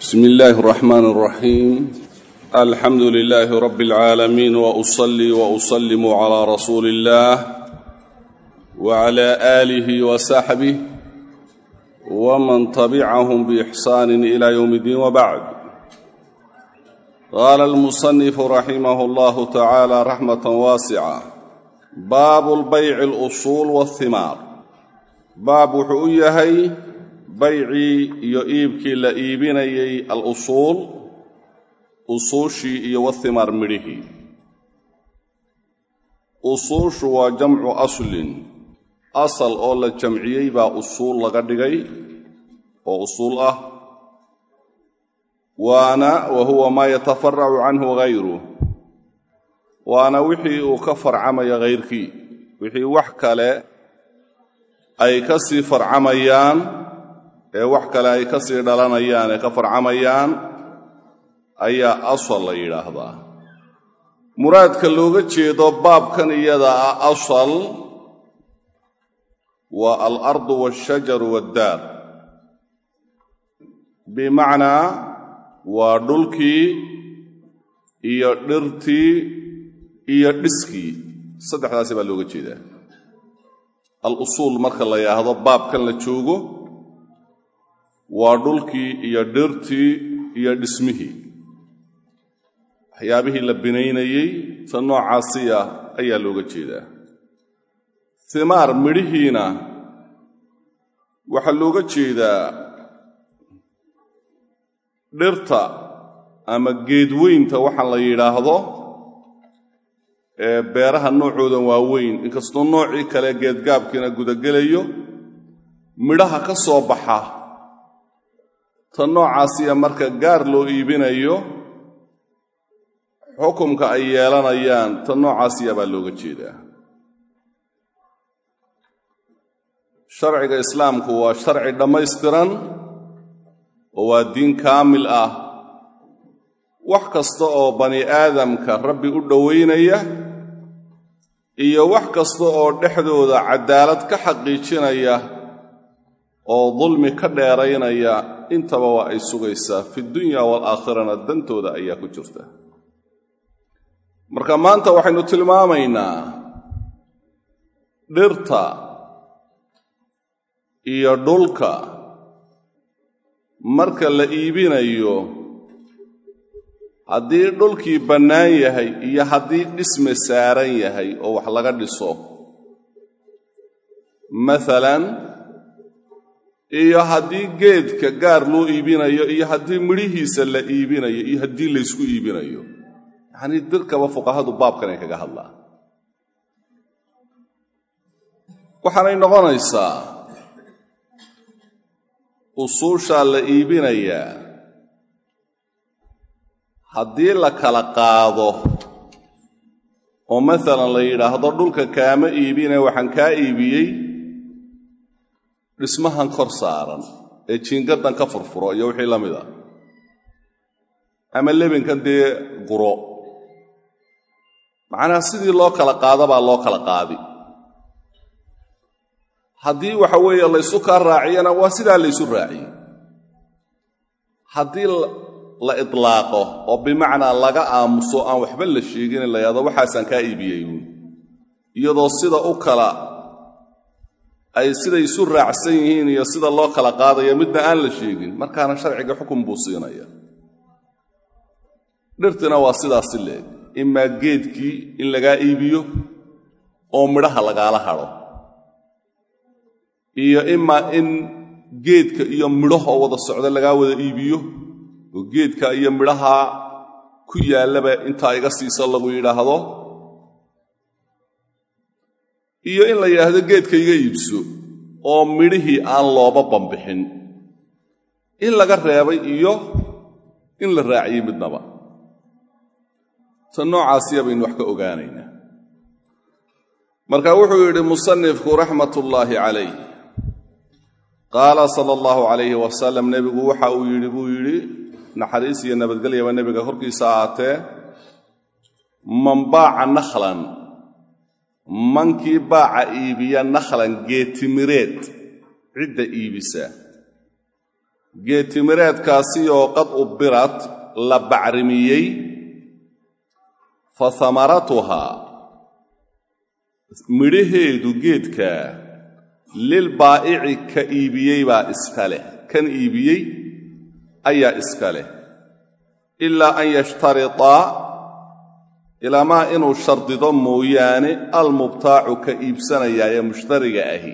bsmi illaahi اraxmaan اraxiim alxamdu lilaahi rabi اlcaalamiin wausalii wausalimu calaa rasuuli اllah wcla aalihi wasaxbih wman tabicahum biixsaani ila ywm اddiin wbacd qaala almusanifu raximah اllahu tacaala raxmat waasica baabu lbayci اlusuul wاhimaar baab wuxuu u yahay baycii iyo iibkii la iibinayay al-usuul usuushii iyo wathimaar midhihii. Usuushu waa jamcu aslin. Asal oo la jamciyey baa usuul laga dhigay oo usuul ah. Waana wa huwa maa yatafaracu canhu hayruh waana wixii uu ka farcamaya hayrkii wixii wax kale ay ka sii farcamayaan ee wax kale ay ka sii dhalanayaan ee ka farcamayaan ayaa asal la yidhaahdaa. Muraadka looga jeedo baabkan iyada ah asal waa alardu waashajaru waaddaar bimacnaa waa dhulkii iyo dhirtii iyo dhiskii. Saddexdaasi baa looga jeedaa. Al-usuul marka la yidhaahdo baabkan la joogo waa dhulkii iyo dhirtii iyo dhismihii. Waxyaabihii la binaynayey ta noocaasi ah ayaa looga jeedaa. Himaar midhihiina waxaa looga jeedaa dhirta ama geedweynta waxaan la yidhaahdo ee beeraha noocoodan waaweyn. Inkastoo noocii kale geedgaabkiina gudagelayo midhaha ka soo baxa ta noocaasiya marka gaar loo iibinayo xukumka ay yeelanayaan ta noocaasiya baa looga jeedaa. Sharciga islaamku waa sharci dhammaystiran oo waa diin kaamil ah. Wax kasta oo bani aadamka rabbi u dhowaynaya iyo wax kasta oo dhexdooda caddaalad ka xaqiijinaya oo dulmi ka dheeraynaya intaba waa ay sugaysaa fi dunya waalaakhirana dantooda ayaa ku jirta. Marka maanta waxaynu tilmaamaynaa dhirta iyo dhulka. Marka la iibinayo haddii dhulkii bannaan yahay iyo haddii dhisme saaran yahay oo wax laga dhiso maalan iyo haddii geedka gaar loo iibinayo iyo haddii midhihiisa la iibinayo iyo haddii laysku iibinayo yacnii dirkaba fuqahadu baabkanay kaga hadlaan. Waxaanay noqonaysaa usuushaa la iibinayaa haddii la kala qaado oo maalan la yidhaahdo dhulka kaama iibine waxaan kaa iibiyey dhismahan kor saaran ee jiingaddan ka furfuro iyo wixii la mid a. Ama lebinkan dee guro. Macnaha sidii loo kala qaado baa loo kala qaadi. Haddii waxa weeye laysu kaa raaciyana waa sidaa laysu raaciyey haddii la itlaaqo oo bimacnaa laga aamuso aan waxba la sheegin la yahdo waxaasaan kaa iibiyey iyadoo sida u kala ay siday isu raacsan yihiin iyo sida loo kala qaadayo midna aan la sheegin. Markaana sharciga xukun buu siinaya dhirtina waa sidaasi leeg. Imaa geedkii in lagaa iibiyo oo midhaha lagaala hadho iyo imaa in geedka iyo midhahoo wada socda lagaa wada iibiyo oo geedka iyo midhaha ku yaallaba intaa iga siisa lagu yidhaahdo iyo in la yidhaahdo geedka iga iibso oo midhihii aan looba bambixin. In laga reebay iyo in la raaciyey midnaba. Ta noocaasiya baynu wax ka ogaanaynaa marka wuxuu yidhi musanifku raxmatullaahi calayh qaala sala allahu calayhi wasalam nebigu waxa uu yidhi buu yidhi naxariis iyo nabadgelyaba nebiga korkiisa ahaatee man baaca nakhlan mankii baaca iibiya nakhlan geetimireed cidda iibisa. Geetimireedkaasi oo qad ubbirat la bacrimiyey fa hamaratuhaa midhaheedu geedka lilbaa'ici ka iibiyey baa iska leh. Kan iibiyey ayaa iska leh. Ilaa an yashtaritaa ilaamaa inuu shardido mooyaane almubtaacu ka iibsanayaa ee mushtariga ahi.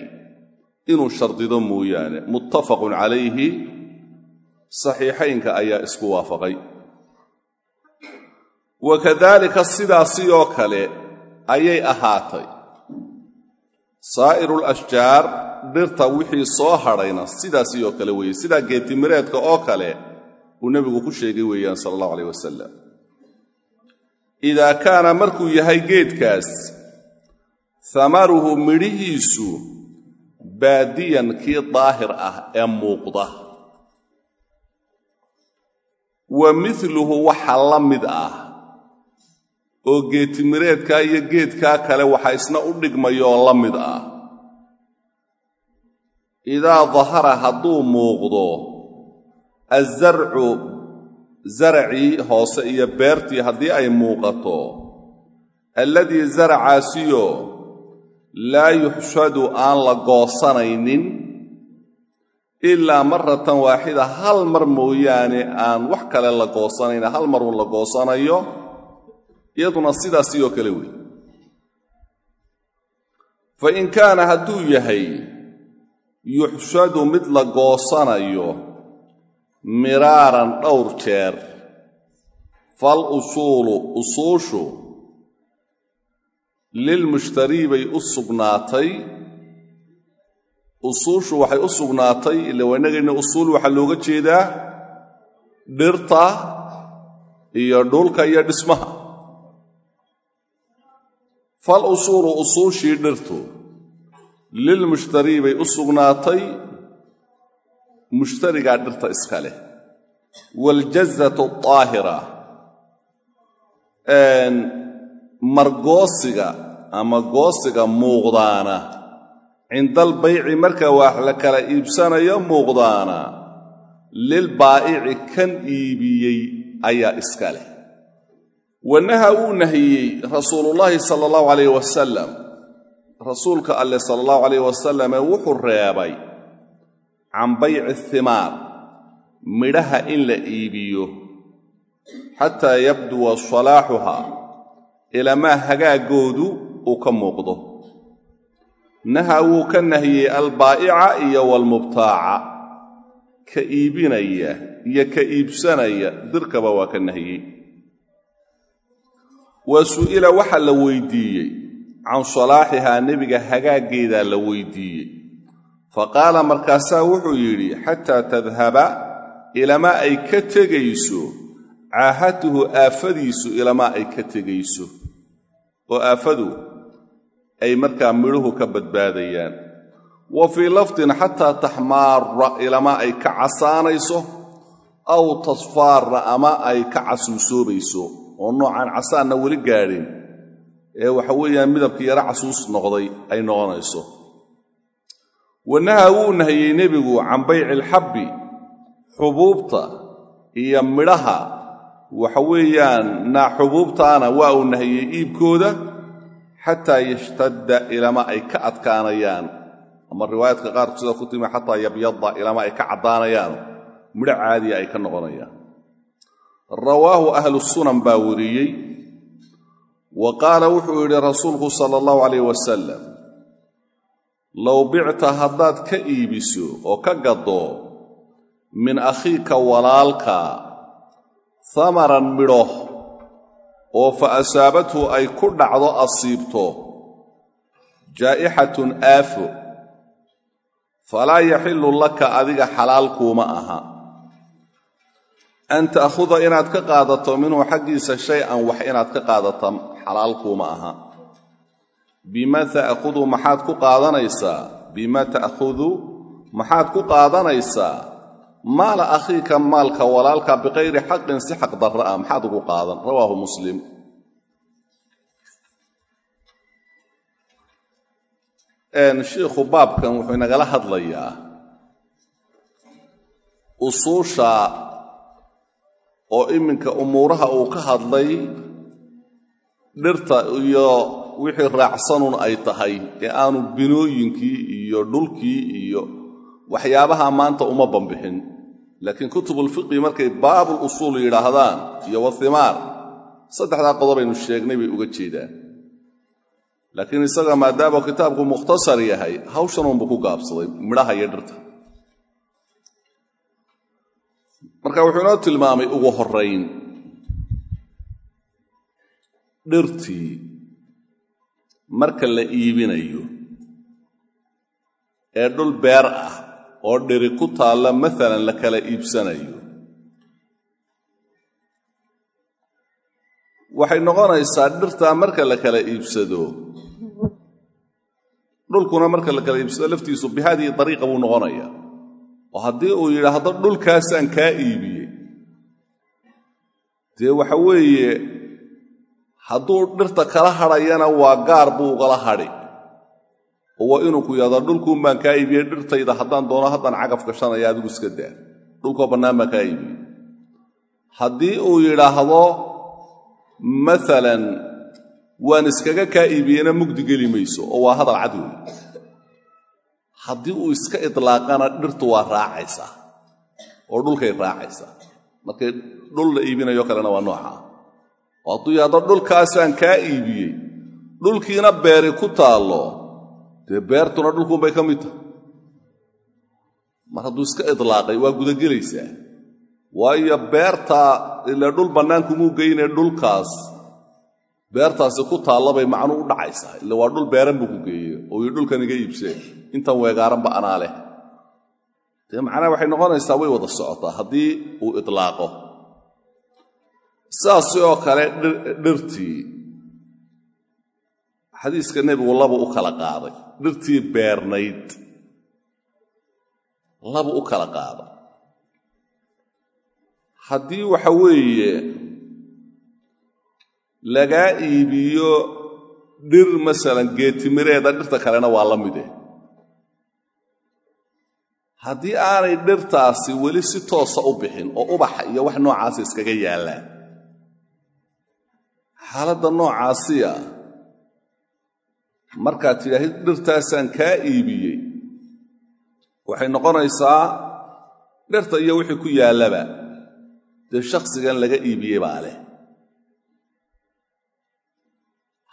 Inuu shardido mooyaane muttafaqun calayhi saxiixaynka ayaa isku waafaqay. Wa kadaalika sidaasi oo kale ayay ahaatay. Saa'iru lashjaar dhirta wixii soo hadhayna sidaasi oo kale weeye. Sidaa geetimireedka oo kale uu nebigu ku sheegay weeyaan sala allahu alayh wasalam idaa kaana markuu yahay geedkaas hamaruhu midhihiisu baadiyan kii daahir ah ee muuqda wa miluhu waxa la mid ah oo geetimireedkaa iyo geedkaa kale waxa isna u dhigmayoo la mid ah idaa dahara hadduu muuqdo azarcu zaracii hoose iyo beertii haddii ay muuqato alladii zaracaasiyo laa yuxshadu aan la goosanaynin ilaa maratan waaxida hal mar mooyaane aan wax kale la goosanayna hal marun la goosanayo iyaduna sidaasi oo kale wey fa in kaana hadduu yahay yuxshadu mid la goosanayo miraaran dhowr jeer. Fal usuulu usuushu lilmushtarii bay u sugnaatay. Usuushu waxay u sugnaatay ila waynagayna usuul waxaa looga jeedaa dhirta iyo dhulka iyo dhismaha. Fal usuulu usuushii dhirtu lilmushtarii bay u sugnaatay mushtarigaa dhirta iska leh. Waaljazatu aahira margoosiga ama goosiga muuqdaana. Cindaalbayci marka wax la kala iibsanayo muuqdaana. Lilbaa'ici kan iibiyey ayaa iska leh. Wanaha wuu nahiyey rasuulullaahi sala allahu calayh wasalam rasuulka alleh sala allahu calayh wasalame wuxuu reebay can bayci himaar midhaha in la iibiyo xataa yabduwa salaaxuha ilamaa hagaagoodu uu ka muuqdo naha wuu ka nahiyey albaa'ica iyo walmubtaaca ka iibinaya iyo ka iibsanaya dirkaba waa ka nahiyey wa su'ila waxaa la weydiiyey can salaaxihaa nebiga hagaaggeedaa la weydiiyey fa qaala markaasaa wuxuu yidhi xataa tadhaba ilamaa ay ka tegayso caahatuhu aafadiisu ilamaa ay ka tegayso. Oo aafadu ay markaa midhuhu ka badbaadayaan. Wa fii lafdin xataa taxmaara ilamaa ay ka casaanayso aw tasfaara ama ay ka casuusoobayso. Oo noocaan casaanna weli gaadhin ee waxa weeyaan midabkii yaro casuus noqday ay noqonayso wanaha wuu nahiyey nebigu can bayci alxabbi xubuubta iyo midhaha. Waxa weeyaan naa xubuubtaana waa uu nahiyey iibkooda xataa yashtadda ilama ay ka adkaanayaan. Ama riwaayaadka qaarku sida ku timi xataa yabyada ilama ay ka caddaanayaan. Midho caadiya ay ka noqonayaan. Rawaahu ahlu sunan baa wariyey. Wa qaala wuxuu yidhi rasuulku sala allahu calayh wasalam low bicta haddaad ka iibiso oo ka gaddo min akhiika walaalka hamaran midho oo fa asaabathu ay ku dhacdo asiibto jaa'ixatun aafo falaa yaxillu laka adiga xalaal kuuma aha. An ta'khuda inaad ka qaadato minhu xaggiisa shay-an wax inaad ka qaadata xalaal aha bima ta'khudu maxaad ku qaadanaysaa bima ta'khudu maxaad ku qaadanaysaa maala akhiika maalka walaalka biqayri xaqin si xaq darra ah maxaad ugu qaadan? Rawaahu muslim. Shiikhu baabkan wuxuu inagala hadlayaa usuusha oo iminka umuuraha uu ka hadlay dhirta iyo wixii raacsanun ay tahay ee aanu binooyinkii iyo dhulkii iyo waxyaabaha maanta uma bambixin laakiin kutubulfiqi markay baabul usuul yidhaahdaan iyo wathimaar saddexdaa qodobaynu sheegnay bay uga jeedaan. Laakiin isaga maadaama kitaabku mukhtasar yahay hawshanunbuu ku gaabsaday midhaha iyo dhirta. Marka wuxuu inoo tilmaamay ugu horrayn dhirtii marka la iibinayo ee dhul beer ah oo dhiri ku taalla maalan la kala iibsanayo waxay noqonaysaa dhirtaa marka la kala iibsado. Dhulkuna marka la kala iibsado laftiisu bihadii dariiqa buu noqonayaa oo haddii uu yidhaahdo dhulkaasaan kaa iibiyey dee waxa weeye hadduu dhirta kala hadhayana waa gaar buu ugala hadhi oo waa inuu ku yahdo dhulkuun baan kaa iibiyey dhirtayda haddaan doono haddaan cagaf gashanaya adigu iska daa. Dhulkoo bannaan baan kaa iibiyey. Haddii uu yidhaahdo maalan waan iskaga kaa iibiyeyna mugdi geli mayso oo waa hadal cad wey haddii uu iska idlaaqana dhirtu waa raacaysaa oo dhulkay raacaysaa. Markay dhul la iibinayo kalena waa nooca. oo hadduu yahdo dhulkaasaan kaa iibiyey. Dhulkiina beeri ku taallo. Dee beertuna dhulkuunbay ka mid tahay. Mar hadduu iska idlaaqay waa gudagelaysaa. Waayo beertaa ila dhul bannaankumuu geynee dhulkaas beertaasi ku taallabay macnuu u dhacaysaa. Ila waa dhul beeran buu ku geeye oo ii dhulkan iga iibsee. Intan weegaaranba anaa leh. Dee macnaha waxay noqonaysaa way wada socotaa haddii uu idlaaqo sidaasi oo kale dhirtii xadiiska nebigu labu u kala qaaday. Dhirtii beernayd. Labu u kala qaaday. Haddii waxa weeye lagaa iibiyo dhir masalan geetimireeda dhirta kalena waa la mide. Haddii aanay dhirtaasi weli si toosa u bixin oo ubaxa iyo wax noocaasa iskaga yaallaan xaaladda noocaasiya. Markaad tidhaahid dhirtaasaan kaa iibiyey waxay noqonaysaa dhirta iyo wixii ku yaallaba. Dee shakhsigan laga iibiyey baa leh.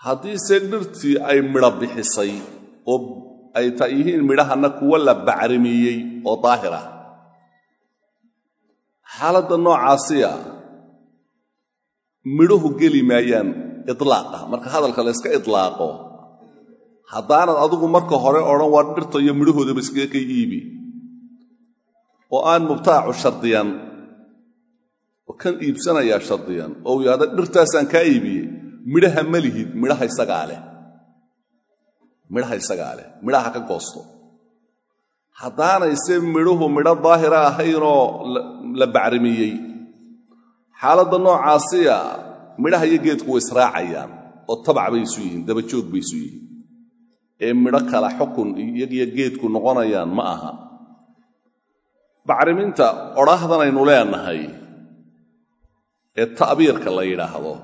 Haddiise dhirtii ay midho bixisay oo ay ta yihiin midhahanna kuwo la bacrimiyey oo daahir ah xaaladda noocaasiya midhuhu geli maayaan idlaaqa marka hadalka la yska idlaaqo haddaanad adigu marka hore odhan waa dhirta iyo midhahoodaba iskaga ka iibi. Oo aan mubtaacu shardiyan oo kan iibsanayaa shardiyan oo uu dhirtaasaan kaa iibiyey midhaha ma lihid midhaha isagaa leh. Midhaha isagaa leh midhaha ka goosto. Haddaanayse midhuhu midho daahira ahaynoo la bacrimiyey xaaladda noocaasiya midhaha iyo geedku way israacayaan oo tabac bay isu yihiin dabajoog bay isu yihiin. Ee midho kala xukun iyagiyo geedku noqonayaan ma aha. Bacriminta odhaahdanaynu leenahay ee ta'biirka la yidhaahdo.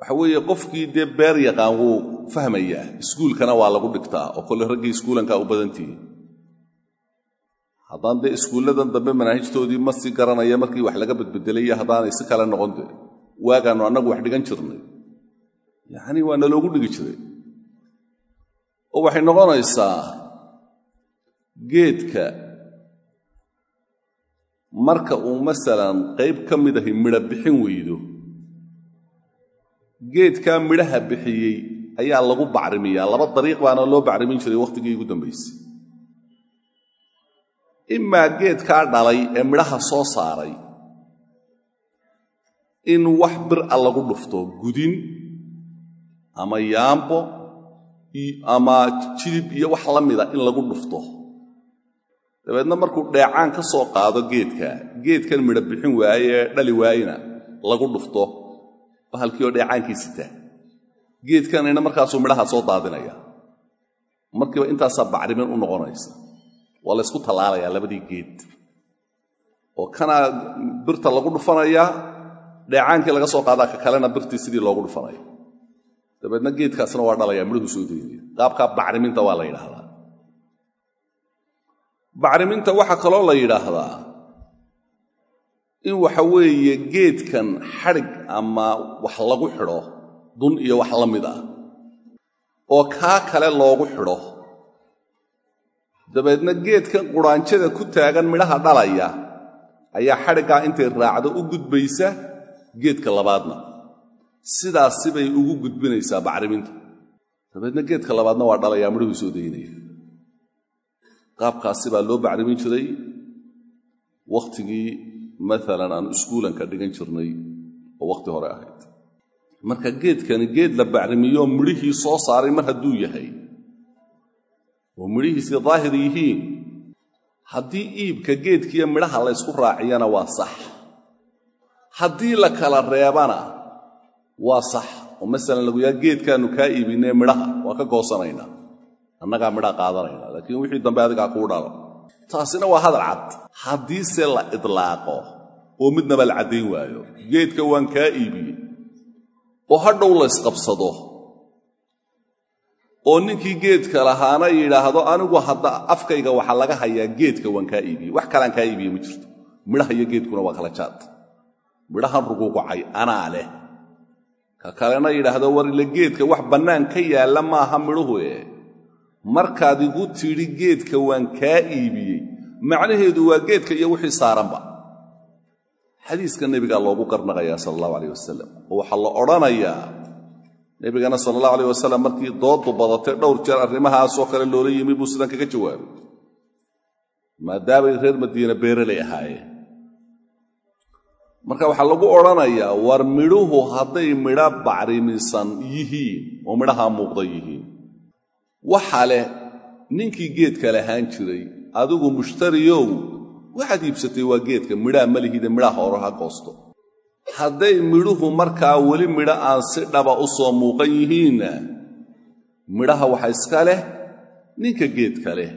Waxa weeye qofkii dee beer yaqaan wuu fahmayaa iskuulkana waa lagu dhigtaa oo kolle raggii iskuulankaa u badantihi haddaan dee iskuulladan dambe manaahijtoodii ma sii garanaya markii wax laga badbedelaya haddaanay si kale noqon de waagaannu annagu wax dhigan jirnay. Yacnii waa naloogu dhigi jiray. Oo waxay noqonaysaa geedka marka uu masalan qayb ka mid ahi midho bixin weydo geedkaa midhaha bixiyey ayaa lagu bacrimiyaa. Laba dariiq baana loo bacrimin jiray wakhtigii ugu dambaysay imaa geedkaa dhalay ee midhaha soo saaray. In wax bir a lagu dhufto gudin ama yaambo ama jidib iyo wax la mida in lagu dhufto dabeedna markuu dheecaan ka soo qaado geedka geedkan midho bixin waaye dhali waayena lagu dhufto bahalkii oo dheecaankii sita geedkanayna markaasuu midhaha soo daadinaya markiiba intaasaa bacrimin u noqonaysa waa laysku tallaalayaa labadii geed. Oo kanaa birta lagu dhufanayaa dheecaankii laga soo qaadaa ka kalena birtii sidii loogu dhufanaya. Dabeedna geedkaasna waa dhalayaa midhuhu soo daynaya qaabkaa bacriminta waa la yidhaahdaa. Bacriminta waxaa kaloo la yidhaahdaa in waxa weeye geedkan xadhig ama wax lagu xidho dun iyo wax la mid ah oo kaa kale loogu xidho dabeedna geedkan quraanjada ku taagan midhaha dhalaya ayaa xadhiggaa intay raacdo u gudbaysa geedka labaadna. Sidaasi bay ugu gudbinaysaa bacriminta. Dabeedna geedka labaadna waa dhalayaa midhuhu soo daynaya. Qaabkaasi baa loo bacrimin jiray. Wakhtigii maalan aan iskuulanka dhigan jirnay oo wakhti hore ahayd. Marka geedkani geed la bacrimiyoo midhihii soo saaray mar hadduu yahay oo midhihiisii daahir yihiin. Haddii iibka geedkiiyo midhaha laysku raaciyana waa sax. Haddii la kala reebana waa sax oo masalan lagu yaha geedkaannu kaa iibinee midhaha waa ka goosanaynaa. Annagaa midhaa qaadanayna laakiin wixii dambe adigaa kuu dhalo taasina waa hadal cad. Haddiise la idlaaqo oo midnaba la caddayn waayo geedka waan kaa iibiyey oo hadhow laysqabsado oo ninkii geedka lahaana yidhaahdo anigu hadda afkayga waxaa laga hayaa geedka waan kaa iibiyey wax kalaan kaa iibiye ma jirto. Midhaha iyo geedkuna waa kala jaad. Midhahan ruguugucay anaa leh. Ka kalena yidhaahdo war ile geedka wax bannaan ka yaalla maaha midhuhu e markaad igu tidhi geedka waan kaa iibiyey macnaheedu waa geedka iyo wixii saaranba. Xadiiska nebigaa loogu qarnaqayaa sala allahu alayh wasalam oo waxaa la odhanayaa nebigana sala allahu alayh wasalam markii dooddu badatay dhowr jeer arrimahaasoo kale loola yimi buu sidan kaga jawaabay. Maadaamay reer madiine beerelay ahaayeen. Marka waxaa lagu odhanayaa war midhuhu hadday midho bacrimisan yihiin oo midhahaa muuqda yihiin. Waxa leh ninkii geedka lahaan jiray adigu mushtariyow waxaad iibsatay waa geedka midhaa ma lihide midhaha hore ha goosto hadday midhuhu markaa weli midho aan si dhaba u soo muuqan yihiinna midhaha waxa iska leh ninka geedka leh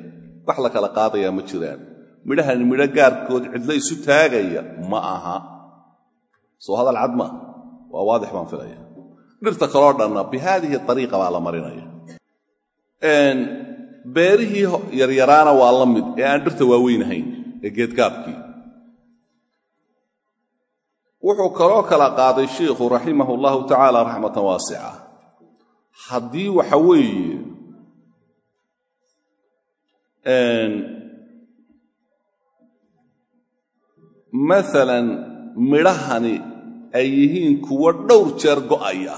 wax la kala qaadayaa ma jiraan. Midhahan midho gaarkood cidlo isu taagaya ma aha. Soo hadal cad maa waa waadix baan filaya dhirta kaloo dhanna bi haadihi ariiqa baa la marinaya. Beerihii yaryaraana waa la mid ee aan dhirta waaweynahayn ee geedgaabkii wuxuu kaloo kala qaaday shiikhu raximah allahu tacaala raxmatan waasica. Haddii waxa weeye maalan midhahani ay yihiin kuwo dhowr jeer go'aya.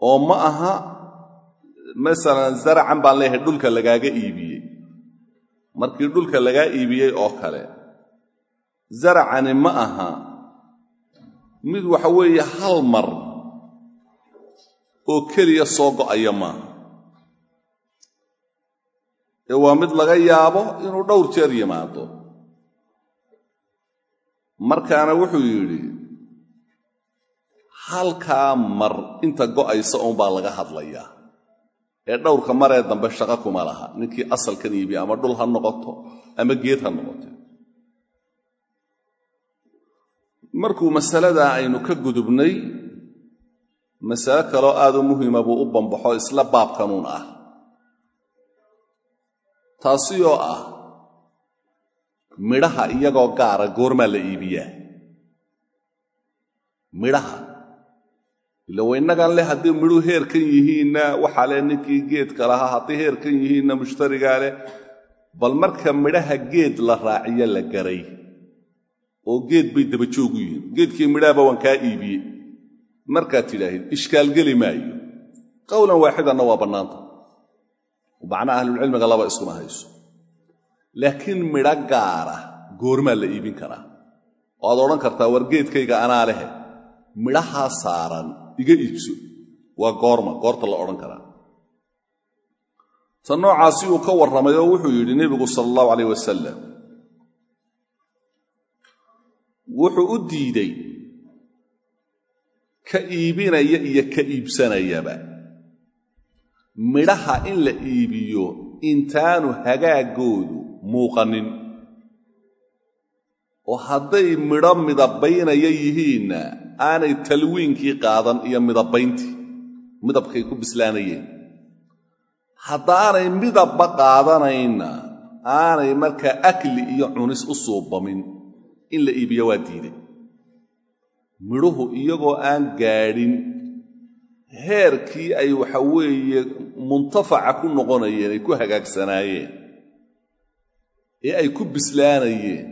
Oo ma aha masalan zaracan baan leeyahay dhulka lagaaga iibiyey. Markii dhulka lagaa iibiyey oo kale zaracani ma aha. Mid waxa weeye hal mar oo keliya soo go'aya maaha ee waa mid laga yaabo inuu dhowr jeer yimaado. Markaana wuxuu yidhi halkaa mar inta go'aysa uunbaa laga hadlayaa ee dhowrka maree dambe shaqo kuma laha. Ninkii asalkan iibiya ama dhul ha noqoto ama geed ha noqoto markuu masaladaa aynu ka gudubnay masale kaloo aad u muhima buu u bambaxo isla baabkanuun ah. Taasi oo ah midhaha iyagoo gaara goormaa la iibiyaa. Midhaha. Ila waynnagan leh haddii midhuu heerkan yihiinna waxaa leh ninkii geedka lahaa hadday heerkan yihiinna mushtarigaa leh bal marka midhaha geed la raaciyo la garay oo geed bay dabajoogu yihiin. Geedkii midhahaba waan kaa iibiyey markaad tidhaahid ishkaal geli maayo. Qowlan waaxidanna waa bannaanta. Macnaa ahlulcilmiga laba iskuma hayso. Laakiin midho gaara goormaa la iibin karaa. Oo aad odhan kartaa war geedkayga anaa lehe midhahaa saaran iga iibso. Waa goorma goorta la odhan karaa. Ta noocaasi uu ka warramay oo wuxuu yidhi nebigu sala allahu calayh wasalam wuxuu u diiday ka iibinaya iyo ka iibsanayaba. Midhaha in la iibiyo intaanu hagaagoodu muuqanin. Oo hadday midho midabaynaya yihiinna aanay talwiinkii qaadan iyo midabayntii midabkay ku bislaanayeen. Haddaanay midabba qaadanayna aanay markaa akli iyo cunis u suubamin in la iibiyo waa diiday midhuhu iyagoo aan gaadhin heerkii ay waxa weeye muntafaca ku noqonayeen ay ku hagaagsanaayeen ee ay ku bislaanayeen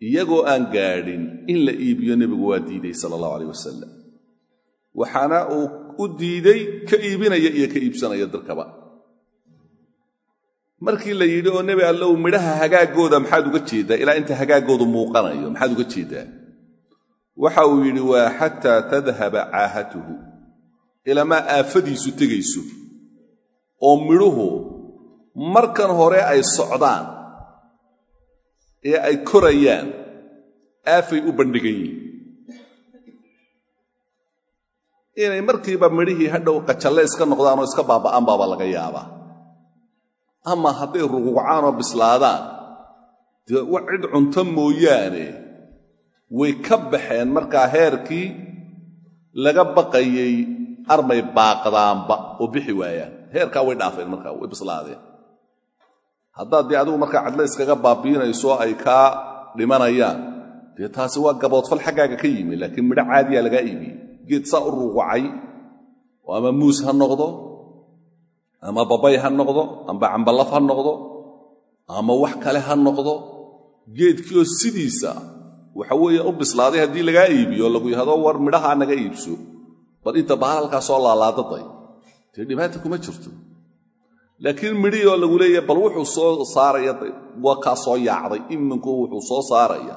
iyagoo aan gaadhin in la iibiyo nebigu waa diiday sala allahu alayh wasalam waxaana uu u diiday ka iibinaya iyo ka iibsanaya dadkaba markii la yidhi oo nebi allow midhaha hagaagooda maxaad uga jeeddaa ilaa inta hagaagoodu muuqanayo maxaad uga jeeddaa waxa uu yidhi waa xataa tadhaba caahatuhu. Ilamaa aafadiisu tegayso oo midhuhu markan hore ay socdaan ee ay korayaan aafay u bandhigan yihiin. Inay markiiba midhihii hadhow qajalle iska noqdaan oo iska baaba'aan baaba laga yaabaa ama hadday rugucaan oo bislaadaan dee cid cunto mooyaane way ka baxeen markaa heerkii laga baqayey armay baaqdaanba oo bixi waayaan. Heerkaa way dhaafeen markaa way bislaadeen. Haddaad dee adigu markaa cadle iskaga baabiinayso ay kaa dhimanayaan. Dee taasi waa gaboodfal xaggaaga ka yimi laakiin midho caadiyaa lagaa iibiyey geed saa u rugucay oo ama muus ha noqdo ama babay ha noqdo amba cambalaf ha noqdo ama wax kale ha noqdo geedkiioo sidiisa waxa weeye u bislaaday haddii lagaa iibiyo lagu yahdo war midhahaa naga iibso. Bal inta bahalalkaa soo laalaadaday dee dhibaata kuma jirto. Laakiin midhihii oo lagu leeyahay bal wuxuu soo saaraya waa kaa soo yaacday. Iminku wuxuu soo saaraya.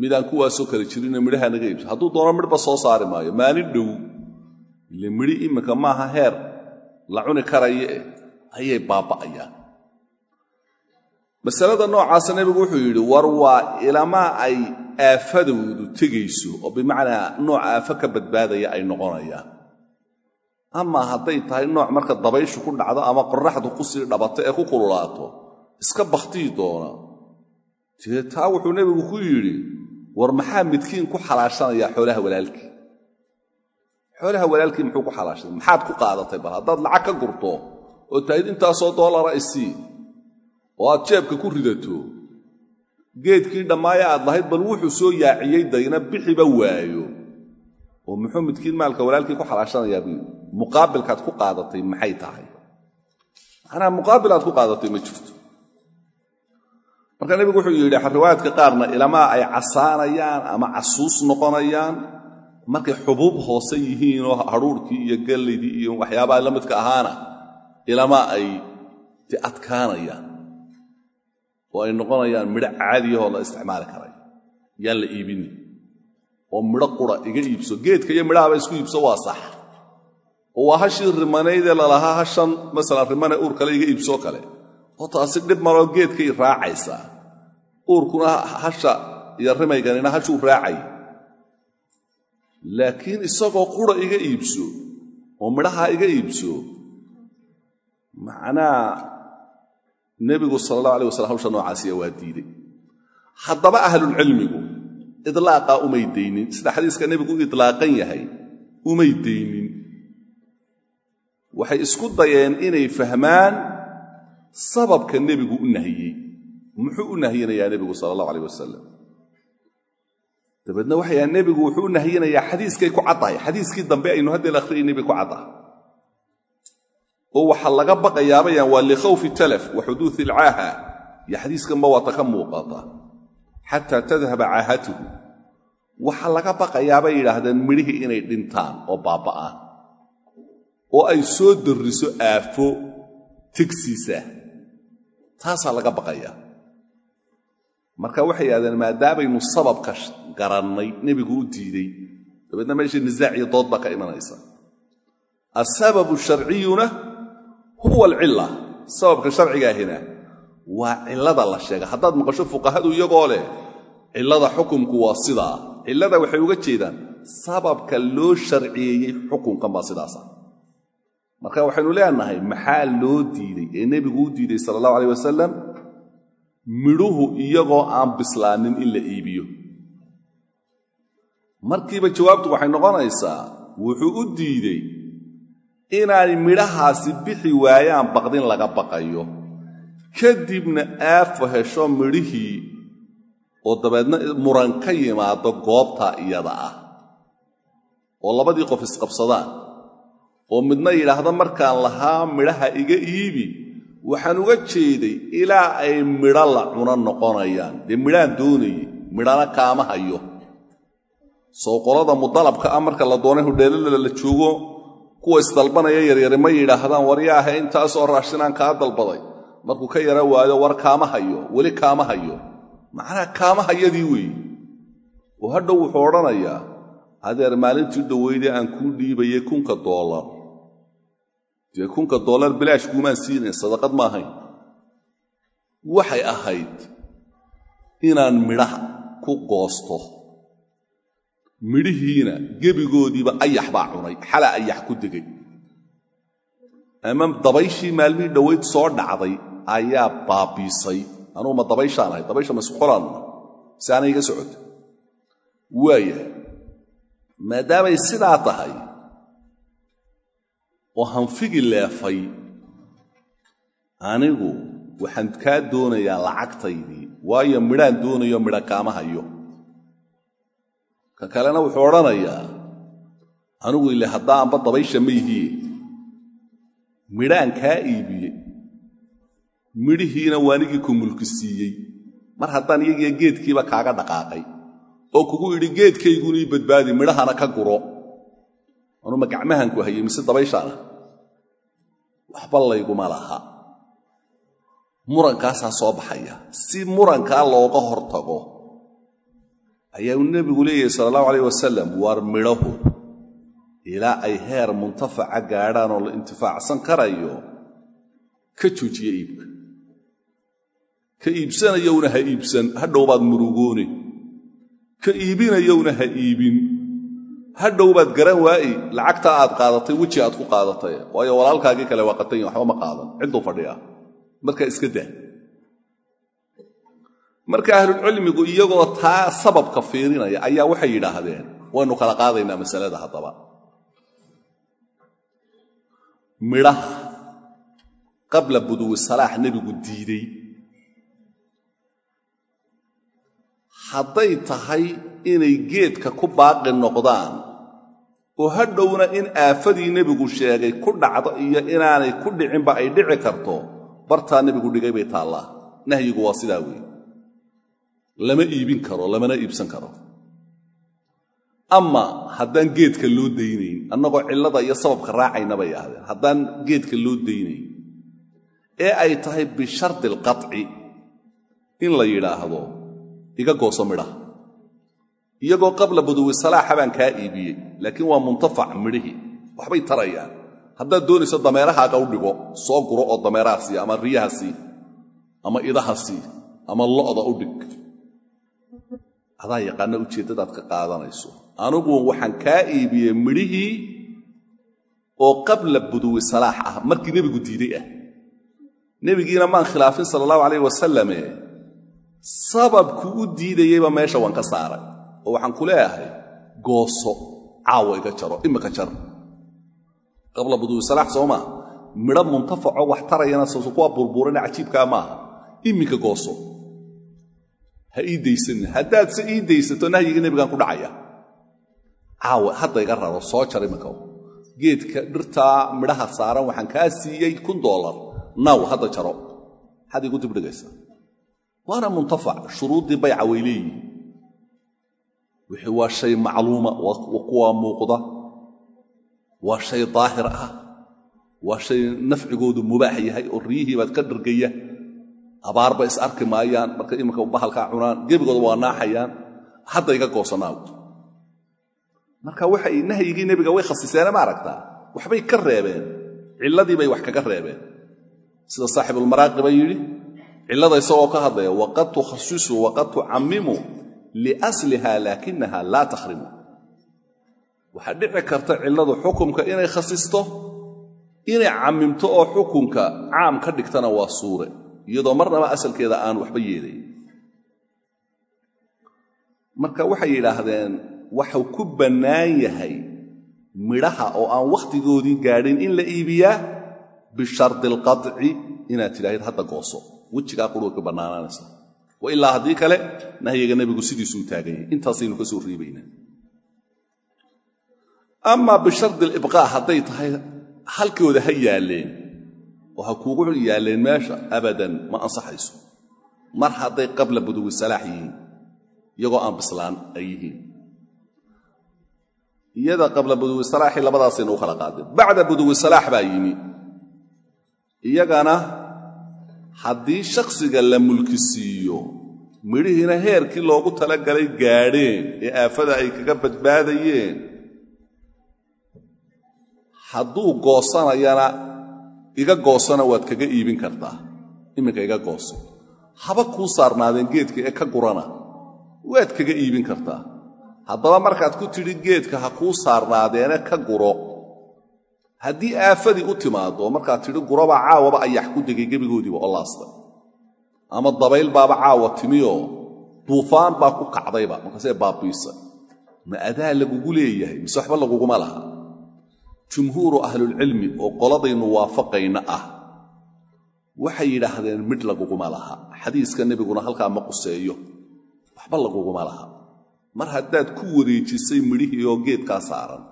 Midaan kuwaasoo kale jirinoo midhaha naga iibso. Hadduu doono midhba soo saari maayo. Maalin dhow ile midhi iminka maaha heer la cuni karaya eh ayay baaba'ayaan. Masalada noocaasa nebigu wuxuu yidhi war waa ilamaa ay aafadoodu tegayso oo bimacnaa nooc aafo ka badbaadaya ay noqonayaan. Ama hadday tahay nooc marka dabayshu ku dhacdo ama qorraxdu ku sii dhabato ee ku kululaato iska bakhtiyi doona. Dee taa wuxuu nebigu ku yidhi war maxaa midkiin ku xalaashanayaa xoolaha walaalkii xoolaha walaalkii muxuu ku xalaashanay maxaad ku qaadatay bal haddaad lacag ka gurto oo tahid intaasoo doolara isii oo aad jeebka ku ridato geedkii dhammaaya aad lahayd bal wuxuu soo yaaciyey dayna bixiba waayo. Oo muxuu midkiin maalka walaalkii ku xalaashanayaa buu muqaabilkaad ku qaadatay maxay tahay? Macnaha muqaabil aad ku qaadatay ma jirto. Marka nebigu wuxuu yidhi riwaayaadka qaarna ilamaa ay casaanayaan ama casuus noqonayaan markay xubuub hoose yihiin oo hadhuurkii iyo gallaydii iyo waxyaabaha la midka ahaana ilamaa ay ti adkaanayaan oo ay noqonayaan midho caadiyahoo la isticmaali karay. Yaan la iibini oo midho qura iga iibso. Geedka iyo midhahaba isku iibso waa sax. Oo waa hashii rimanaydee lalahaa hashan masalan rimane uur kale iga iibsoo kale. Oo taasi dhib maloo geedkay raacaysaa. Uurkuna hasha iyo rimayganina hashuu raacay laakiin isagoo qura iga iibso oo midhaha iga iibso macnaa nebigu sala allahu alay wasalam hawsha noocaasiya waa diiday. Haddaba ahlulcilmigu idlaaqaa umay daynin sida xadiiska nebigu u idlaaqan yahay umay daynin waxay isku dayeen inay fahmaan sababka nebigu u nahiyey. Muxuu u nahiyinayaa nebigu sala allahu alayh wasalam dabeedna waxay ahaan nebigu wuxuu nahiyinayaa xadiiskay ku caddahay xadiiskii dambe aynu haddeel akhriyayna bay ku caddahay oo waxaa laga baqayaabayaan waa likhawfi talaf wa xuduudi ilcaaha iyo xadiiskanba waata ka muuqata xataa tadhaba caahatuhu. Waxaa laga baqayaabay yidhaahdeen midhihii inay dhintaan oo baaba'aan. Oo ay soo darriso aafo tegsiisa taasaa laga baqayaa marka waxay yidhahdeen maadaamaynu sababka garannay nebigu u diiday dabeedna meeshii nisaac iyo dood baa ka imanaysa. Asababu sharciyuna huwa alcilla. Sababka sharcigaahina waa cillada la sheega. Haddaad maqasho fuqahadu iyagoo leh cillada xukumku waa sidaa. Cillada waxay uga jeedaan sababka loo sharciyeeyey xukunkan baa sidaasa. Marka waxaynu leenahay maxaa loo diiday ee nebigu u diiday sala allahu alayh wasalam midhuhu iyagoo aan bislaanin in la iibiyo. Markiiba jawaabtu waxay noqonaysaa wuxuu u diidey inaanay midhahaasi bixi waayaan baqdin laga baqayo. Kadibna aafa hesho midhihii oo dabeedna muran ka yimaado goobtaa iyada ah. Oo labadii qof isqabsadaan. Oo midna yidhaahdo markaan lahaa midhaha iga iibi waxaan uga jeeday ilaa ay midho la cuno noqonayaan. Dee midhaan doonayey midhana kaama hayo. Soo qolada mudalabka ah marka la doonay hudheelala la joogo kuwa isdalbanaya yaryare ma yidhaahdaan waryaaha intaasoo raashinaan kaa dalbaday. Markuu ka yara waayo war kaama hayo weli kaama hayo. Macnaha kaama hayadii weeye oo hadhow wuxuu odhanayaa adeer maalintii dhoweydee aan kuu dhiibayay kunka doolar dee kunka doolar bilaash kuumaan siinayn sadaqad ma ahayn. Waxay ahayd inaan midhaha ku goosto. Midhihiina gebigoodiiba ayax baa cunay xala ayax ku degay. Ama dabayshii maalmihii dhowayd soo dhacday ayaa baabiisay. Anugu ma dabayshaan ahay dabaysha masqolaanna si aanay iga socota waayahay maadaamay sidaa tahay oo hanfigi leefay. Anigu waxaan kaa doonayaa lacagtaydii waayo midhaan doonayo midha kaama hayo. Ka kalena wuxuu odhanayaa anigu ile haddaanba dabaysha ma yihiye midhaan kaa iibiye. Midhihiina waanigii ku mulki siiyey mar haddaan iyagiiyo geedkiiba kaaga dhaqaaqay oo kugu idhi geedkayguna ii badbaadi midhahana ka guro anuma gacmahanku hayay mise dabayshaana waxba layguma laha. Murankaasaa soo baxaya. Si murankaa looga hortago ayaa uu nebigu leeyahay sala allahu alayh wasalam waar midhahu ilaa ay heer muntafaca gaadhaan oo la intifaacsan karayo ka joojiya iibka. Ka iibsanayowna ha iibsan hadhow baad murugoone ka iibinayowna ha iibin hadhow baad garan waa'i lacagta aad qaadatay weji aad ku qaadatay waayo walaalkaagii kale waa qatayin waxba ma qaadan cidduu fadhiya markaa iska dah marka ahlulcilmigu iyagoo taa sababka fiirinaya ayaa waxay yidhaahdeen waynu kala qaadaynaa masalada haddaba. Midhaha qabla buduwi salaax nebigu diidey. Hadday tahay inay geedka ku baaqi noqdaan oo hadhowna in aafadii nebigu sheegay ku dhacdo iyo inaanay ku dhicinba ay dhici karto bartaa nebigu dhigay bay taallaa nahyigu waa sidaa weeye. Lama iibin karo lamana iibsan karo. Ama haddaan geedka loo daynayn annagoo cillada iyo sababka raacayna bay ahdeen haddaan geedka loo daynayn ee ay tahay bishardi alqaطci in la yidhaahdo iga gooso midhaha iyagoo qabla buduwi salaaxa baan kaa iibiyey laakiin waa muntafac midhihii waxbay tarayaan. Haddaad doonayso dameerahaaga u dhigo soo guro oo dameeraha ama riyaha ama idaha ama lo'da u dhig. Adaa yaqaana ujeeddadaad ka qaadanayso. Anigu waxaan kaa iibiyey midhihii oo qabla buduwi salaax ah markii nebigu diiday ah. Nebigiina maan khilaafin sala allahu alayh wasalame sababku u diidayeyba meesha waan ka saaray oo waxaan ku leeyahay gooso caawa iga jaro imika jar qabla soo maa midho muntafaco wax tarayana soosu kuwa burburana cajiibkaa maaha iminka gooso. Ha ii daysanin haddaad se ii daysato nahyiga nebigaan ku dhacaya. Caawa hadda iga raro soo jar iminka geedka dhirtaa midhaha saaran waxaan kaa siiyey kun doolar naw hadda jaro. Maxaad iigu dibdhigaysaa waana muntafac. Shuruuddii bayca way leeyihiin wixii waa shay macluuma waa kuwaa muuqda. Waa shay daahir ah. Waa shay nafcigoodu mubaax yahay oo riyihii baad ka dhargaya. Abaarba is arki maayaan marka iminka bahalkaa cunaan gebigooda waa naaxayaan. Hadda iga goosanaaw marka waxay nahyigii nebiga way khasiseene ma aragtaa? Waxbay ka reebeen. Cilladii bay wax kaga reebeen. Sida saaxibulmaraaqiba yidhi cillada isagoo ka hadlaya waqad tukhasisu waqad tucammimu liasliha laakinaha laa takhrimu. Waxaa dhici karta cilladu xukumka inay khasisto inay cammimto oo xukunka caam ka dhigtana waa suure iyadoo marnaba asalkeeda aan waxba yeelayn. Marka waxay yidhaahdeen waxuu ku bannaan yahay midhaha oo aan wakhtigoodii gaadhin in la iibiyaa? Bishardi alqaطci inaad tidhaahid hadda gooso. Wejigaa qurwa ka bannaanaanaysa wa ilaa haddii kale nahyiga nebigu sidiisuu taaganyay intaasaynu ka soo riibaynaa amaa bishardi alibqaa hadday tahay halkooda ha yaalleen oo ha kuugu yaalleen meesha abadan ma ansaxayso. Mar hadday qabla buduwi salaax yihiin iyagoo aan bislaan ay yihiin. Iyada qabla buduwi salaaxi labadaasaynu u kala qaadeen. Bacda buduwi salaax baa haddii shakhsiga la mulki siiyo midhihiina heerkii loogu talagalay gaadheen ee aafada ay kaga badbaadayeen hadduu goosanayana iga goosana waad kaga iibin kartaa. Iminka iga gooso. Haba kuu saarnaadeen geedka ee ka gurana waad kaga iibin kartaa. Haddaba markaad ku tidhi geedka ha kuu saarnaadeene ka guro haddii aafadii u timaaddo markaad tidhi guraba caawaba ayax ku degay gebigoodiiba oo laastay. Ama dabayl baaba caawa timiyoo duufaan baa ku kacdayba markaasee baabiisa. Ma adaa lagugu leeyahay mise waxba laguguma laha. Jumhuuru ahlulcilmi oo qoladaynu waafaqayna ah waxay yidhaahdeen midh laguguma laha. Xadiiska nebiguna halkaa ma quseeyo. Waxba laguguma laha. Mar haddaad ku wareejisay midhihii oo geedkaa saaran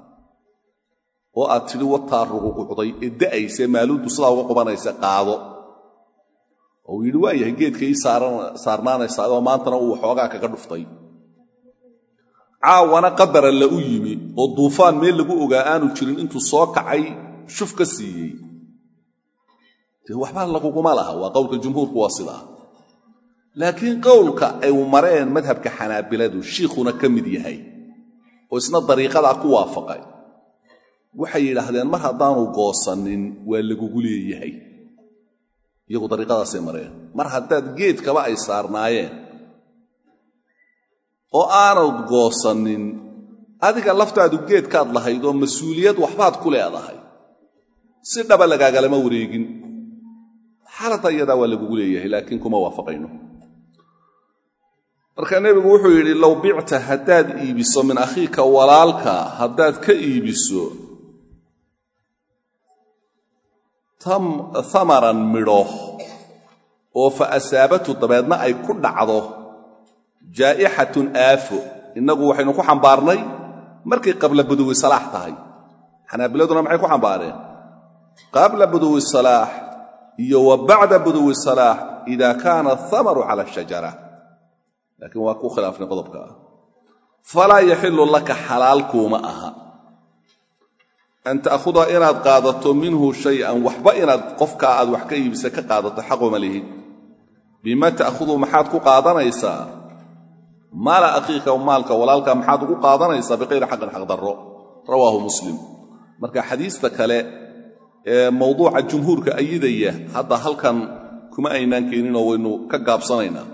oo aad tidhi wataa rugugucday ee da'ayse maaluuddu sidaa uga qubanaysa qaado. Uu yidhi waa yahay geedka ii saarnaanaysaa oo maantana uu waxoogaa kaga dhuftay. Caawana qadara la u yimi oo duufaan meel lagu ogaa aanu jirin intuu soo kacay shuf ka siiyey. Dee waxba laguguma laha waa qowlka jumhuurku waa sidaa laakiin qowlka ay mareen madhabka xanaabiladu shiikhuna ka mid yahay oo isna dariiqadaa ku waafaqay waxay yidhaahdeen mar haddaanu goosanin waa lagugu leeyahay iyagu dariiqadaasay mareen mar haddaad geedkaba ay saarnaayeen oo aanad goosanin adiga laftaadu geedkaad lahayd oo mas'uuliyad waxbaad ku leedahay. Si dhaba lagaagalama wareegin. Xaaladda iyadaa waa lagugu leeyahay laakiin kuma waafaqayno. Marka nebigu wuxuu yidhi low bicta haddaad iibiso min akhiika walaalka haddaad ka iibiso amaran midho oo fa asaabatu dabeedna ay ku dhacdo. Jaa'ixatun aafo innagu waxaynu ku xambaarnay markay qabla buduwi salaax tahay. Xanaabiladuna maxay ku xambaareen? Qabla buduwi salaax iyo wa bacda buduwi salaax ida kaana ahamaru cala ashajara laakiin waa ku khilaafnay qodobka. Falaa yaxilu laka xalaalkuuma aha an ta'khuda inaad qaadato minhu shay-an waxba inaad qofka aad wax ka iibisa ka qaadato xaquma lihid bima ta'khudu maxaad ku qaadanaysaa maala akhiika maalka walaalka maxaad ugu qaadanaysaa biqayri xaqin xaqdarro rawaahu muslim marka xadiista kale ee mawduuca jumhuurka ayidaya hadda halkan kuma aynaan keeninoo waynu ka gaabsanaynaa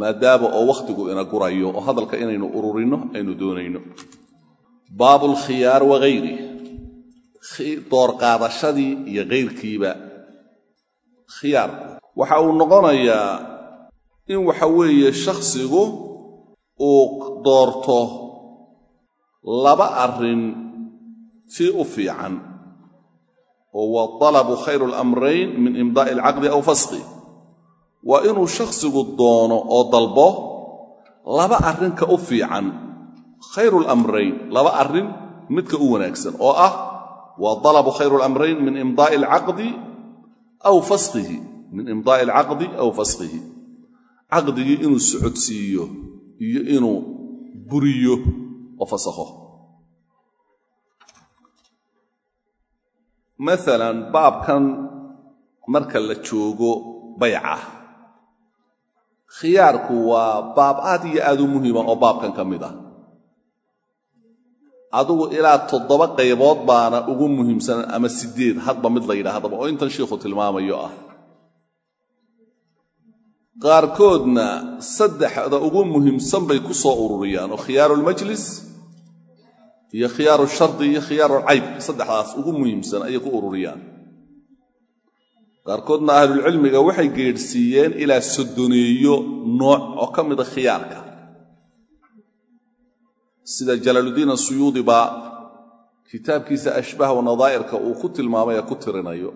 maadaama oo wakhtigu ina gurayo oo hadalka inaynu ururinno aynu doonayno baabu lkhiyaar wagayri doorqaadashadii iyo kayrkiiba khiyaarku waxa uu noqonayaa in waxa weeye shakhsigu uu doorto laba arrin si u fiican. Oo waa talabu khayru alamrayn min imdaa'i alcaqdi aw faskhi waa inuu shakhsigu doono oo dalbo laba arrinka u fiican. Khayru alamrayn laba arrin midka u wanaagsan oo ah waa dalabu khayru alamrayn min imdaa'i alcaqdi aw faskhihi min imdaa'i alcaqdi aw faskhihi caqdigii inuu socodsiiyo iyo inuu buriyo oo fasakho maalan baabkan marka la joogo bayca. Khiyaarku waa baab aad iyo aad u muhiima oo baabkan ka ah adugu ilaa toddoba qaybood baana ugu muhiimsan ama siddeed hadba mid la yidhaahdaba oo intan shiikhu tilmaamayo ah. Qaarkoodna saddexda ugu muhiimsan bay ku soo ururiyaan oo khiyaarulmajlis iyo khiyaaru shardi iyo khiyaarulcayb saddexdaas ugu muhiimsan ayay ku ururiyaan. Qaarkoodna ahlulcilmiga waxay geedhsiiyeen ilaa soddoneeyo nooc oo ka mida khiyaarka sida jalaaluddiin asuyuudi baa kitaabkiisa ashbaah wa nadaa'irka uu ku tilmaamay ee ku tirinayo.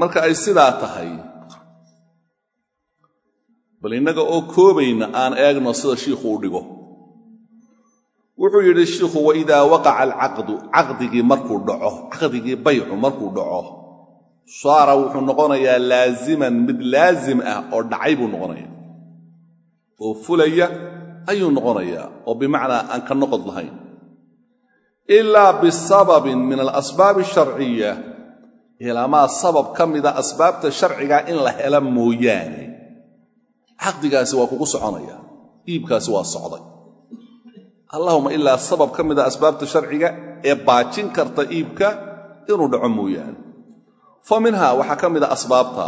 Marka ay sidaa tahay bal innaga oo koobayna aan eegno sida shiikhu u dhigo. Wuxuu yidhi shiikhu waidaa waqaca alcaqdu caqdigii markuu dhaco caqdigii baycu markuu dhaco saara wuxuu noqonayaa laaziman mid laazim ah oo dhacay buu noqonaya oo fulaya ayuu noqonayaa oo bimacnaa aan ka noqod lahayn. Ilaa bisababin min alasbaabi asharciya ilamaa sabab ka mida asbaabta sharciga in la hela mooyaane. Caqdigaasi waa kugu soconaya iibkaasi waa socday. Allahuma ilaa sabab ka mida asbaabta sharciga ee baajin karta iibka inuu dhaco mooyaane. Fa waxaa ka mida asbaabta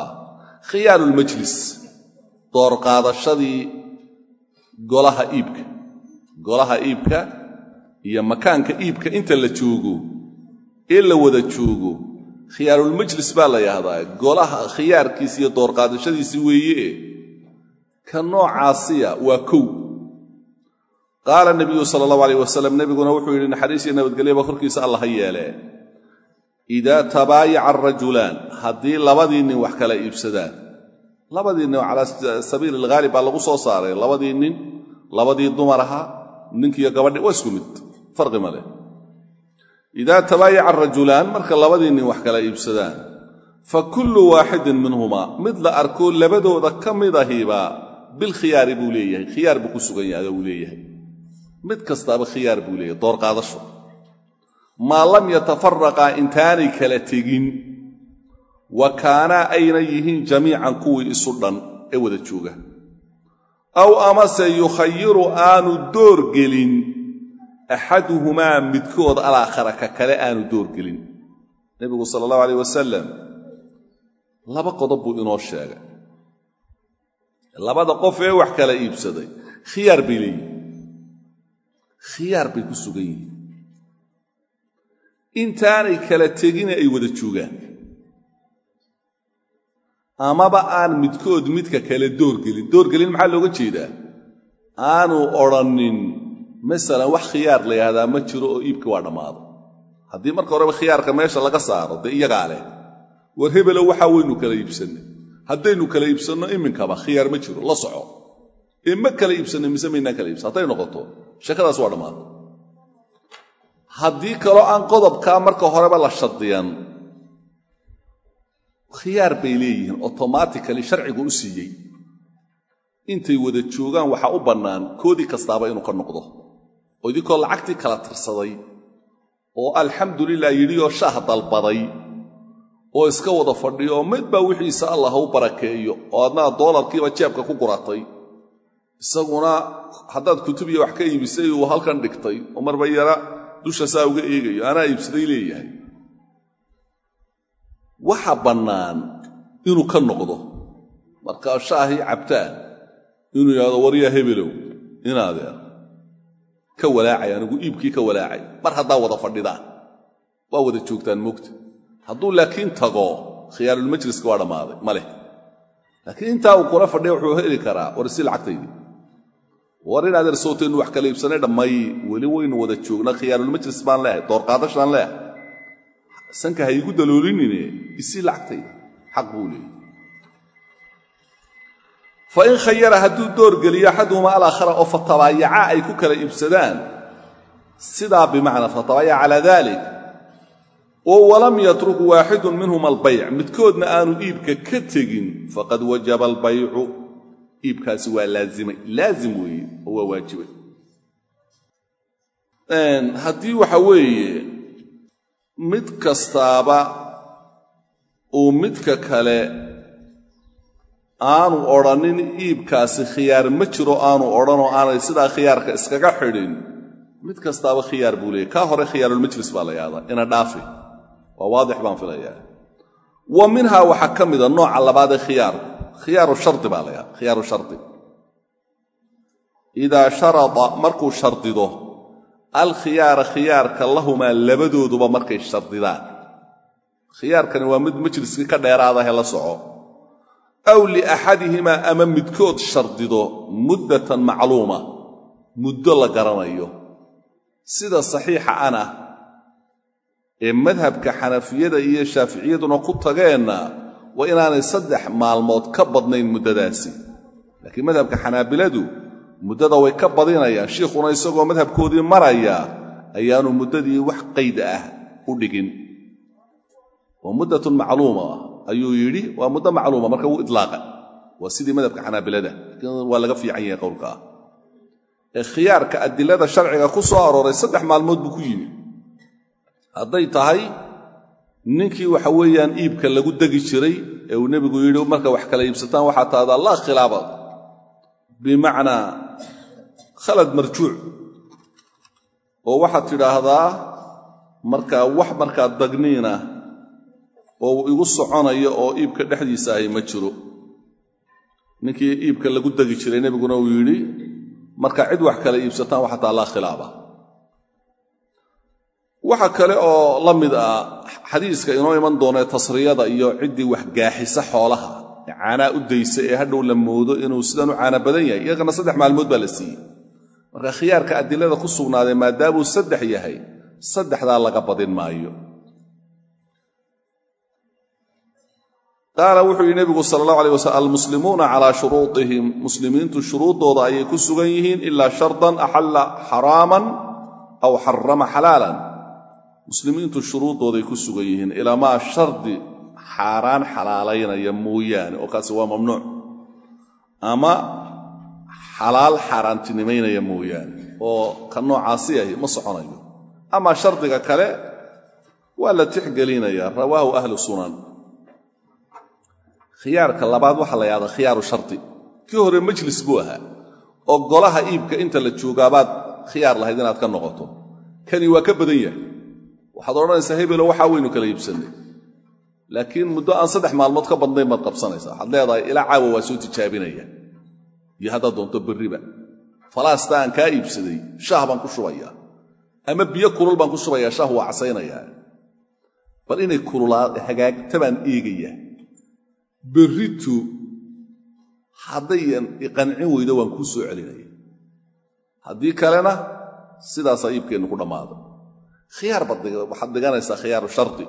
khiyaaru lmajlis doorqaadashadii golaha iibka. Golaha iibka iyo makaanka iibka inta la joogo ee la wada joogo khiyaarulmajlis baa la yahdaa. Golaha khiyaarkiisi iyo doorqaadashadiisi weeye. Ka noocaasiya waa kow. Qaala nabiyu sala allahu alayh wasalam nebiguna wuxuu yidhi naxariis iyo nabadgelyaba korkiisa alla ha yeelee. Idaa tabaayaca arajulaan haddii labadii nin wax kala iibsadaan labadii nin calaa sabiili alghaalib baa lagu soo saaray. Labadii nin labadii dumar ahaa ninkiiyo gabadhi waa isku mid. Farqi ma leh. Idaa tabaayaca arajulaan marka labadii nin wax kala iibsadaan fa kullu waaxidin minhumaa. Mid la arko labadooda ka mid ahiba bilkhiyaari buu leeyahay. Khiyaar buu ku sugan yahay uu leeyahay. Mid kastaaba khiyaar buu leeyahay. Lam yatafaraqaa intaanay kala tegin wa kaanaa ayna yihiin jamiican kuwii isu dhan ee wada jooga. Aw amase yukhayiru aanu doorgelin axaduhumaa midkood alaakhara ka kale aanu doorgelin. Nebigu sala allahu alayh wasalam laba qodob buu inoo sheegay. Labada qof ee wax kala iibsaday khiyaar bay leeyihiin khiyaar bay ku sugan yihiin. Intaanay kala tegine ay wada joogaan amaba aan midkood midka kale doorgelin. Doorgelin maxaa looga jeedaa? Aanu odrhanin masalan wax khiyaar la yidhahdaa ma jiro oo iibka waa dhammaado. Haddii marka horeba khiyaarka meesha laga saaro dee iyagaa leh. War hebelo waxaa waynu kala iibsannay. Haddaynu kala iibsanno iminkaba khiyaar ma jiro la soco. Ee ma kala iibsannay mise maynaan kala iibsan? Hadday noqoto sheekadaas waa dhammaado haddii kaloo aan qodobkaa marka horeba la shardiyan khiyaar bay leeyihiin automatically sharcigu u siiyey. Intay wada joogaan waxaa u bannaan koodii kastaaba inuu ka noqdo. Oo idinkoo lacagtii kala tirsaday oo alxamdulilah yidhioo shaah dalbaday oo iska wada fadhiyo oo mid baa wixiisa allah u barakeeyo oo adnaa doolarkiiba jeebka ku guratay. Isaguna haddaad kutub iyo wax ka iibisay uu halkan dhigtay oo marba yara dusha saa uga eegayo anaa iibsaday leeyahay waxa bannaan inuu ka noqdo. Markaa shaahii cabtaan inuu yidhahdo waryaa hebelow inaadeer ka walaacay anigu iibkii ka walaacay mar haddaa wada fadhidaan waa wada joogtaan mogta hadduu laakiin tago khiyaarulmajliska waa dhammaaday ma leh. Laakiin intaa uu kula fadhiya wuxuu heli karaa war isii lacagtaydii. War inaadeer sowteennu wax kala iibsanay dhammay weli waynu wada joognaa khiyaarulmajlis baan leehay doorqaadashaan leehay sanka ha iigu daloolinine isii lacagtayda xaq buu leeyay fa in khayara hadduu doorgeliyo axaduhuma alaakhara oo fatabaayaca ay ku kala iibsadaan sidaa bimacnaa fatabaayaca calaa dalik oo walam yatruk waaxidun minhuma albayc midkoodna aanu iibka ka tegin faqad wajaba albaycu iibkaasi waa laazimay laazim weeye oo waa waajibay. Haddii waxa weeye mid kastaaba uu midka kale aanu odhanin iibkaasi khiyaar ma jiro aanu odhanoo aanay sidaa khiyaarka iskaga xidhin. Mid kastaaba khiyaar buu leeyay kaa hore khiyaarulmajlis baa la yahdaa ina dhaafi. Waa waadix baan filayaa. Wa minhaa waxaa ka mida nooca labaadee khiyaarku khiyaaru shardi baa la yahda khiyaaru shardi. Idaa sharada markuu shardido alkhiyaara khiyaarka lahumaa labadooduba markay shardidaan. Khiyaarkani waa mid majliskii ka dheeraadahe la soco. Aw liaxadihimaa ama midkood shardido muddatan macluuma muddo la garanayo. Sida saxiixa ana ee madhabka xanafiyada iyo shaaficiyaduna ku tageenna waa inaanay saddex maalmood ka badnayn muddadaasi. Laakiin madhabka xanaabiladu muddada way ka badinayaan. Shiikhuna isagoo madhabkoodii maraya ayaanu muddadii wax qayd ah u dhigin. Waa muddatun macluuma ayuu yidhi. Waa muddo macluuma marka wuu idlaaqa. Waa sidii madhabka xanaabilada waa laga fiican yahay qowlka. Ah ee adilada sharciga ku soo arooray saddex maalmood buu ku yimi. Hadday tahay ninkii waxa weeyaan iibka lagu degi jiray ee uu nebigu yidhi marka wax kala iibsataan waxaa tahdaa laa khilaaba bimacnaa khalad marjuuc oo waxaad tidhaahdaa markaa wax markaa dagniina oo igu soconayo oo iibka dhexdiisa ahay ma jiro. Ninkii iibka lagu degi jiray nebiguna uu yidhi markaa cid wax kala iibsataan waxaa taa laa khilaaba. Waxa kale oo la mid ah xadiiska inoo iman doonee tasriyada iyo ciddii wax gaaxisa xoolaha caanaa u daysa ee hadhow la moodo inuu sidan u caana badan yahay iyagana saddex maalmood baa la siiyey. Marka khiyaarka adilada ku sugnaaday maadaamuu saddex yahay saddexdaa laga badin maayo. Qaala wuxuu yidhi nebigu sala allahu alay wasalam almuslimuuna calaa shuruudihim muslimiintu shuruuddooda ayay ku sugan yihiin ilaa shardan axalla xaraaman aw xarama xalaalan. Muslimiintu shuruuddooday ku sugan yihiin ilaamaa shardi xaaraan xalaalaynaya mooyaane oo kaasi waa mamnuuc. Ama xalaal xaaraantinimaynaya mooyaane oo ka noocaasi ahi ma soconayo. Ama shardiga kale waa la tixgelinaya rawaahu ahlu sunan. Khiyaarka labaad waxaa la yahdaa khiyaaru shardi. Kii hore majlis buu ahaa oo golaha iibka inta la joogaabaad khiyaar lahayd inaad ka noqoto. Kani waa ka badan yahay. Waxaad odhanaysaa hebelo waxaa waynu kala iibsannay laakiin muddo aan saddex maalmood ka badnayn baad qabsanaysaa. Waxaad leedahay ilaa caawa waa soo tijaabinaya. Iyo haddaad doonto berriba. Falaasta aan kaa iibsaday shaah baan ku shubayaa. Ama biyo kulul baan ku shubayaa shaah waa casaynayaa bal inay kululaa hagaagta baan eegayaa. Berritu haddayan iqancin weydo waan kuu soo celinaya. Haddii kalena sidaasaa iibkeennu ku dhammaada khiyaar baad waxaad dhiganaysaa khiyaaru shardi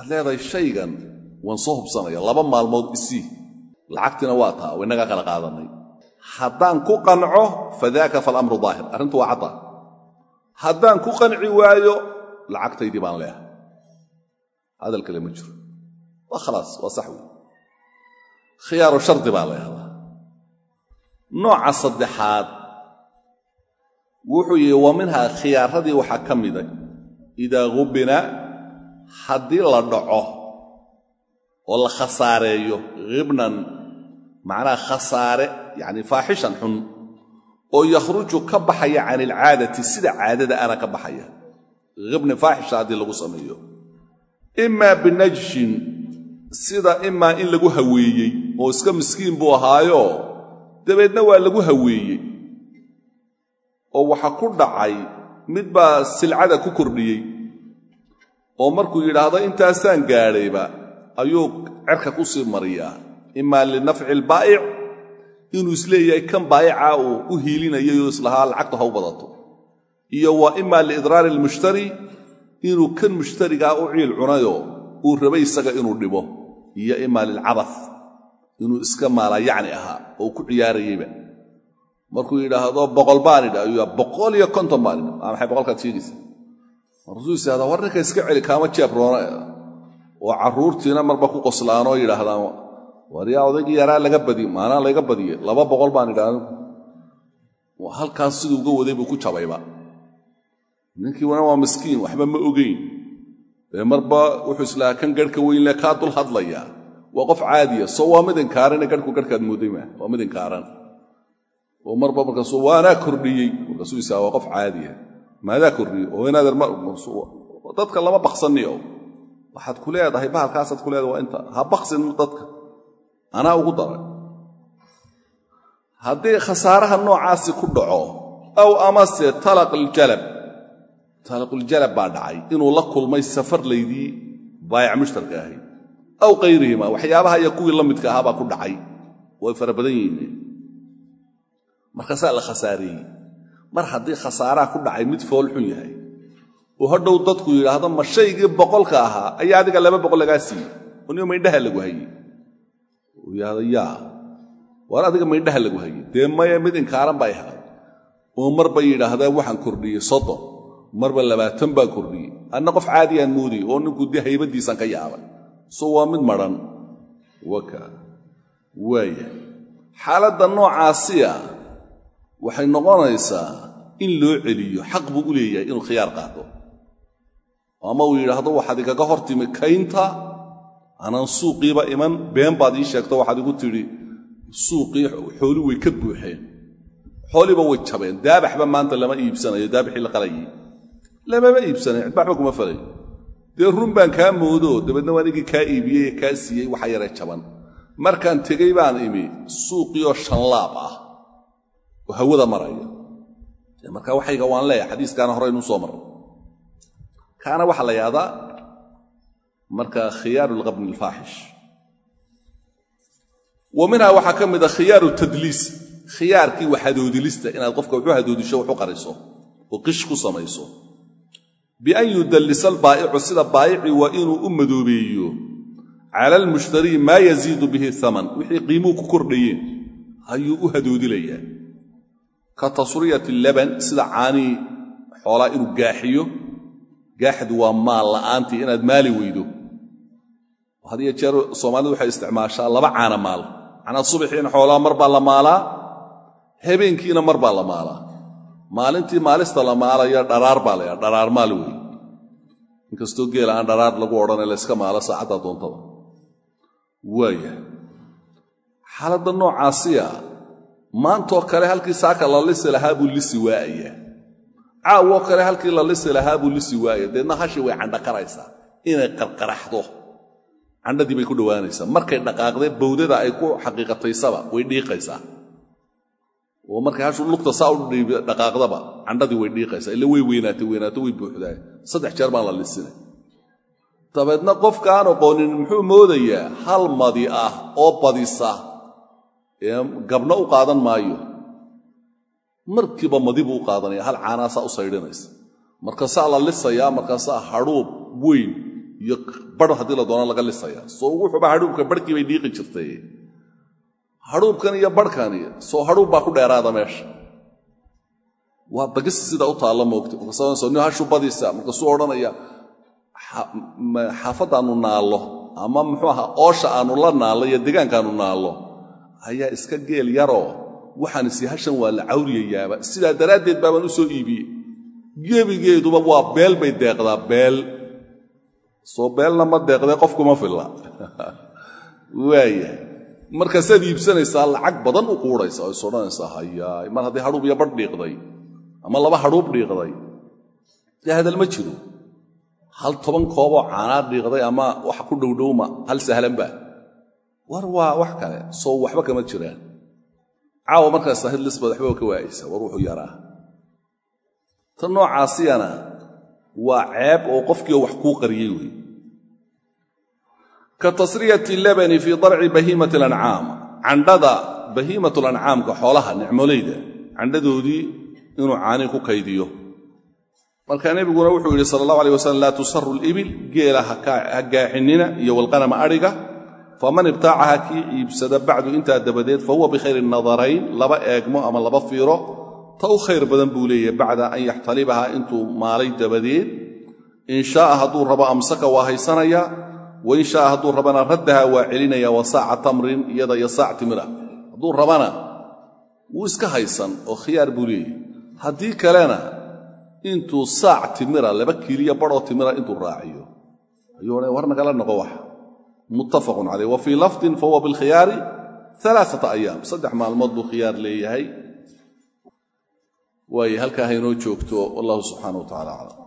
waxaad leedahay shaygan waan soo hubsanaya laba maalmood isii lacagtina waa taa oo innagaa kala qaadanay. Haddaan ku qanco fadaaka falamru daahir. Arrintu waa cadda. Haddaan ku qanci waayo lacagtaydii baan leehay hadal kale ma jiro. Waa khalaas waa sax wey khiyaaru shardi baa la nooca saddexaad wuxuu yihi wa khiyaaradii waxaa ka mida idaa gubina haddii la dhaco oo la khasaareeyo hibnan macnaha khasaare yacni faaxishan xun oo yakhruju ka baxaya can ilcaadati sida caadada ana ka baxaya. Hibni faaxisha haddii lagu sameeyo. Imaa binajshin sida imaa in lagu haweeyey oo iska miskiin buu ahaayo dabeedna waa lagu haweeyey. Oo waxa ku dhacay mid baa silcada ku kordhiyey oo markuu yidhaahdo intaasaan gaadhayba ayuu cerka ku sii mariyaa. Imaa linafci albaa'ic inuu is leeyahay kan baa'icaa uu u hiilinayayoo islahaa lacagtu ha u badato. Iyo wa imaa liidraari almushtari inuu kan mushtarigaa u ciil cunayoo uu rabay isaga inuu dhibo. Iyo imaa lilcabas inuu iska maalayacni ahaa oo ku ciyaarayeyba markuu yidhaahdo boqol baan idha ayuu boqol iyo konton baan idha maa maxay boqolkaad sheegaysa yahdaa war ninka iska celi kaama jeebroona oo carruurtiina marba ku qoslaanoo yidhaahdaan war yaa odaygii yaraa laga badiye maanaa laga badiye laba boqol baan idha halkaas siduu uga waday buu ku jabayba. Ninkii wana waa miskiin waxba ma ogeyn. Ee marba wuxuu islahaa kan garhka weynle kaa dul hadlaya. Waa qof caadiya soo waa mid inkaarane garhku garhkaad mooday maa waa mid inkaaran oo marba markaasuu waanaa kordhiyey markaasuu isaa waa qof caadiya maadaa inaadeer dadka lama baksanniyo waxaad ku leedahay bahalkaasaad ku leedahay waa inta ha baksin dadka. Anaa ugu daray haddii khasaaraha noocaasi ku dhaco aw amase talaq aljalab talaquljalab baa dhacay inuu la kulmay safarlaydii baayac mushtarka ahayd. Aw kayrihima waxyaabaha iyo kuwii la midka ahaa baa ku dhacay. Way fara badan yihiin. Markaasaa la khasaareeyey mar haddii khasaaraha ku dhacay mid fool xun yahay. Oo hadhow dadku yidhaahdo ma shaygii boqolka ahaa ayaa adiga laba boqol lagaa siiyey. Oo maydhaha lagu hayey uu yidhahdo yaa waar adiga maydhaha lagu hayey dee maya mid inkaaran bay ahayd. Oo marba yidhaahdaan waxaan kordhiyey soddon marba labaatan baan kordhiyey. Adna qof caadiyaan moodayy oo ninku dee haybaddiisan ka yaabay. So waa mid madhan waka. Waaya. Xaaladda noocaasiya waxay noqonaysaa in loo celiyo xaq buu u leeyahay inuu khiyaar qaato ama uu yidhaahdo waxaad igaga hor timi kaynta anaan suuqiiba iman been baad ii sheegto waxaad igu tidhi suuqii xooli way ka buuxeen xooliba way jabeen daabaxba maanta lama iibsanayo daabixii la qalayay. Lamama iibsanayo cidbaxba kuma falayo dee run baan kaa moodo dabeedna waa anigii kaa iibiyey ee kaa siiyey waxa yaree jaban. Markaan tegey baan imi suuqiioo shanlaab ah oo hawada maraya. Marka waxayga waan leeyahay xadiiskaana hore inuu soo marray kaana waxaa la yahdaa marka khiyaaru lqabni alfaaxish. Wa minhaa waxaa ka mid a khiyaaru tadliis. Khiyaarkii wax hadoodilista inaad qofka waxu hadoodisho waxu qariso oo qish ku samayso. Bian yudallisa albaa'icu sida baayici waa inuu u madoobeeyo. Cala almushtarii maa yaziidu bihi aman wixii qiimuhu ku kordhayeen. Ayuu u hadoodilayaa ka tasriyati laban sida caanii xoolaa inuu gaaxiyo. Gaaxdu waa maal la'aantii inaad maali weydo. Had jeer soomaalidu waxay isticmaashaa laba caana maal. Macnaa subaxiina xoolaa mar baa la maalaa habeenkiina mar baa la maalaa. Maalintii maalista la maalaya dharaar baa la ydhaha dharaar maal wey inkastoo geela aan dharaar lagu odhanay layska maalo saacaddaa doontaba. Waaya xaaladda noocaasiya maantoo kale halkii saaka la lisi lahaa buu lisi waa'aya caawoo kale halkii la lisi lahaa buu lisi waa'aya deedna hashii way candhaqaraysaa. Inay qarqaraxdo. Candhadii bay ku dhowaanaysaa markay dhaqaaqdee bawdada ay ku xaqiiqataysaba way dhiiqaysaa. Oo markay hashu lugta saa u dhaqaaqdaba candhadii way dhiiqaysaa. Ille way weynaatay weynaato way buuxdaa saddex jeer baan la lisinay dabeedna qofkaan oqoonin muxuu moodayaa? Hal madi ah oo badisa ee gabna u qaadan maayo. Markiiba madi buu u hal caanaasaa u saydhinaysa markaasaa la lisayaa markaasaa hadhuub weyn iyo bar haddii la doono laga lisayaa. Soo wuxuuba hadhuubka barhkii bay dhiiqi jirtay. Hadhuubkan iyo barhkani soo hadhuub baa ku dheeraada meesha. Waa dagista sida u taalla moogta. Markaasn hashu badisa markaasuu odhanaya xaafaddaannu naallo ama muxuu ahaa oosha aannu la naallo iyo degaankaannu naallo ayaa iska geel yaroo waxaan isi hashan waa la cawriyayaaba. Sidaa daraaddeed baabaan u soo iibiyey gebigeeduba waa beel bay deeqdaa beel. Soo beelna ma deeqdee qofkuma filla. Waaya markaasaad iibsanaysaa lacag badan u quudhaysa oo is odhanaysaa hayaay mar haddii hadhuub iyo badh dhiiqday ama laba hadhuub dhiiqday. Dee ma jiro. Hal toban kooboo caanaad dhiiqday ama wax ku dhowdhowma hal sahlanba war waa wax kale soo waxba kama jiraan caawa markaas sahid waxbaba ka waayaysa war wuxuu yaraa. Ta noocaasiyana waa ceeb oo qofkiio wax kuu qariyey wey ka tasriyati labani fii darci bahiimati alancaam candhada bahiimatu lancaamka xoolaha nicmolayda candhadoodii inuu caani ku kaydiyo. Marka nebiguna wuxuu yidhi sala allahu alay wasalam laa tusaru libil geela ha gaaxinina iyo walqanama adhiga faman ibtaacaha kii iibsada bacdu intaa dabadeed fa huwa bikhayri nadarayn laba eegmo ama laba fiiro ta u khayr badan buu leeyahay bacda an yaxtalibaha intuu maalay dabadeed. In shaaa hadduu rabo amsaka waa haysanaya wain shaaa hadduu rabana raddaha waa celinaya wa saaca tamrin iyada iyo saac timira. Hadduu rabana wuu iska haysan oo khiyaar buu leeyahay. Haddii kalena intuu saac timira laba kiiliya badhoo timira intuu raaciyo ayuu odhan war nagala noqo wax muttafaqun caleyh wa fii lafdin fa huwa bilkhiyaari alaaata ayaam saddex maalmood buu khiyaar leeyahay. Waaye halkaa haynoo joogto wallahu subxaana wa tacala aclam